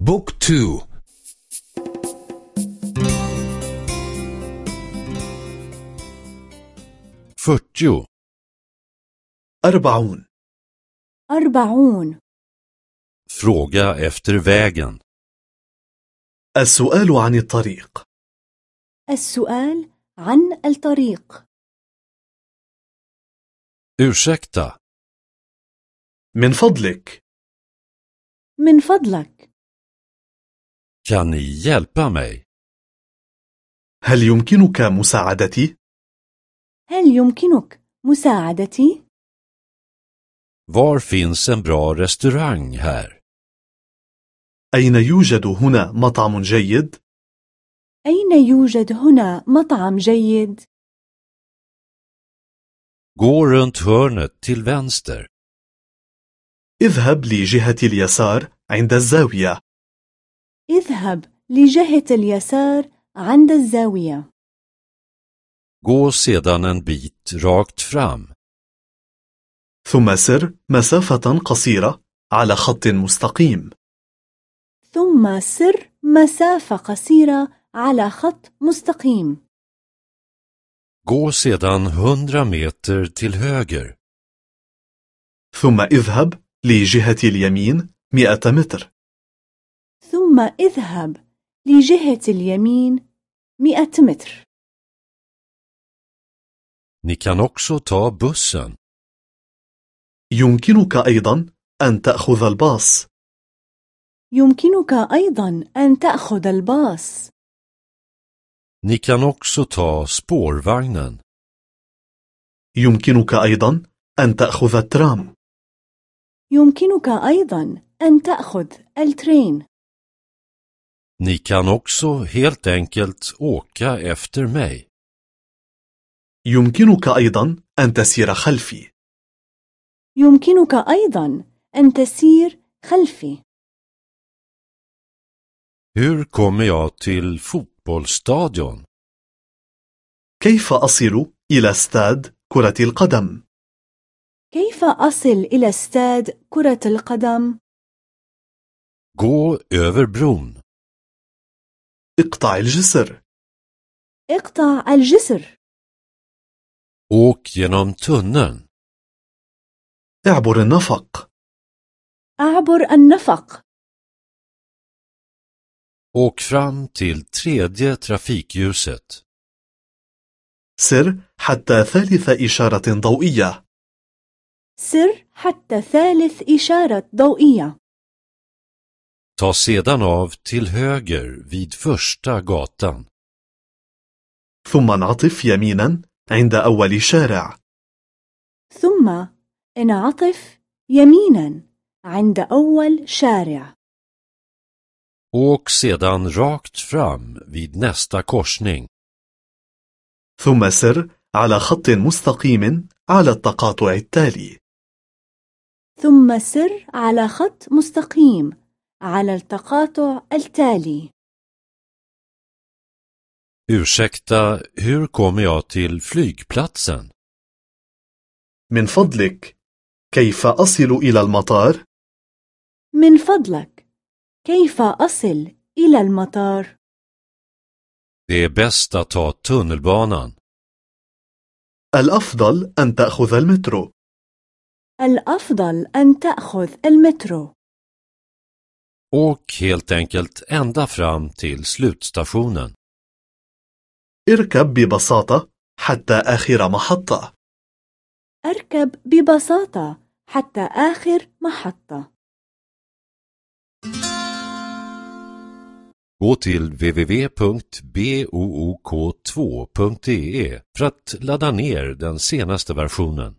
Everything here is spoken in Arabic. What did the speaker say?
بوك تو. fyrtio, أربعون. أربعون. fråga efter vägen. السؤال عن الطريق. السؤال عن الطريق. Ursäkta, من فضلك. من فضلك. Kan ni hjälpa mig? هل يمكنك مساعدتي؟ هل يمكنك مساعدتي؟ Var finns en bra restaurang här? أين يوجد هنا مطعم جيد؟ أين يوجد هنا مطعم جيد؟ Gå runt hörnet till vänster. اذهب لجهة اليسار عند الزاوية اذهب لجهة اليسار عند الزاوية Gå sedan en bit rakt fram. ثم سر مسافة قصيرة على خط مستقيم ثم سر مسافة قصيرة على خط مستقيم Gå sedan 100 meter till höger. ثم اذهب لجهة اليمين 100 متر ثم اذهب لجهة اليمين 100 متر. Ni kan också ta bussen. يمكنك أيضا أن تأخذ الباص. يمكنك أيضا أن تأخذ الباص. Ni kan också ta spårvagnen. يمكنك أيضا أن تأخذ الترام. يمكنك أيضا أن تأخذ الترين. Ni kan också helt enkelt åka efter mig. يمكنك أيضا أن تسير خلفي يمكنك أيضا أن تسير خلفي Hur kommer jag till fotbollsstadion? كيف أصل إلى استاد كرة القدم؟ كيف أصل إلى استاد كرة القدم؟ Gå över bron. اقطع الجسر. اقطع الجسر. Åk genom tunneln. اعبر النفق. أعبر النفق. Åk fram till tredje trafikljuset. سر حتى ثالث إشارة ضوئية. سر حتى ثالث إشارة ضوئية. Ta sedan av till höger vid första gatan. ثم انعطف يمينا عند أول شارع ثم انعطف يمينا عند أول شارع Åk sedan rakt fram vid nästa korsning. ثم سر على خط مستقيم على التقاطع التالي ثم سر على خط مستقيم على التقاطع التالي Ursäkta, hur kommer jag till flygplatsen? من فضلك كيف أصل إلى المطار؟ من فضلك كيف أصل إلى المطار؟ Det är bäst att ta tunnelbanan. الأفضل أن تأخذ المترو الأفضل أن تأخذ المترو Åk helt enkelt ända fram till slutstationen. اركب ببساطة حتى آخر محطة أركب ببساطة حتى آخر محطة Gå till www.book2.de för att ladda ner den senaste versionen.